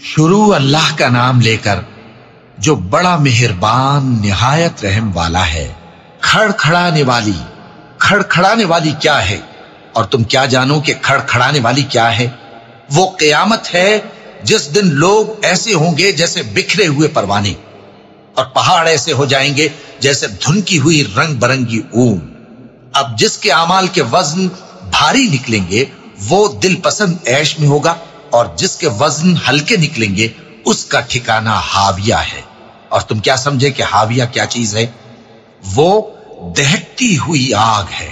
شروع اللہ کا نام لے کر جو بڑا مہربان نہایت رحم والا ہے کھڑ کھڑانے والی۔ کھڑ کھڑانے والی کیا ہے؟ اور تم کیا جانو کہ کھڑ کھڑانے والی کیا ہے؟ وہ قیامت ہے جس دن لوگ ایسے ہوں گے جیسے بکھرے ہوئے پروانے اور پہاڑ ایسے ہو جائیں گے جیسے دھنکی ہوئی رنگ برنگی اون اب جس کے اعمال کے وزن بھاری نکلیں گے، وہ دل پسند عیش میں ہوگا۔ اور جس کے وزن ہلکے نکلیں گے، اس کا ٹھکانہ ہاویہ ہے۔ اور تم کیا سمجھے کہ ہاویہ کیا چیز ہے؟ وہ دہتی ہوئی آگ ہے۔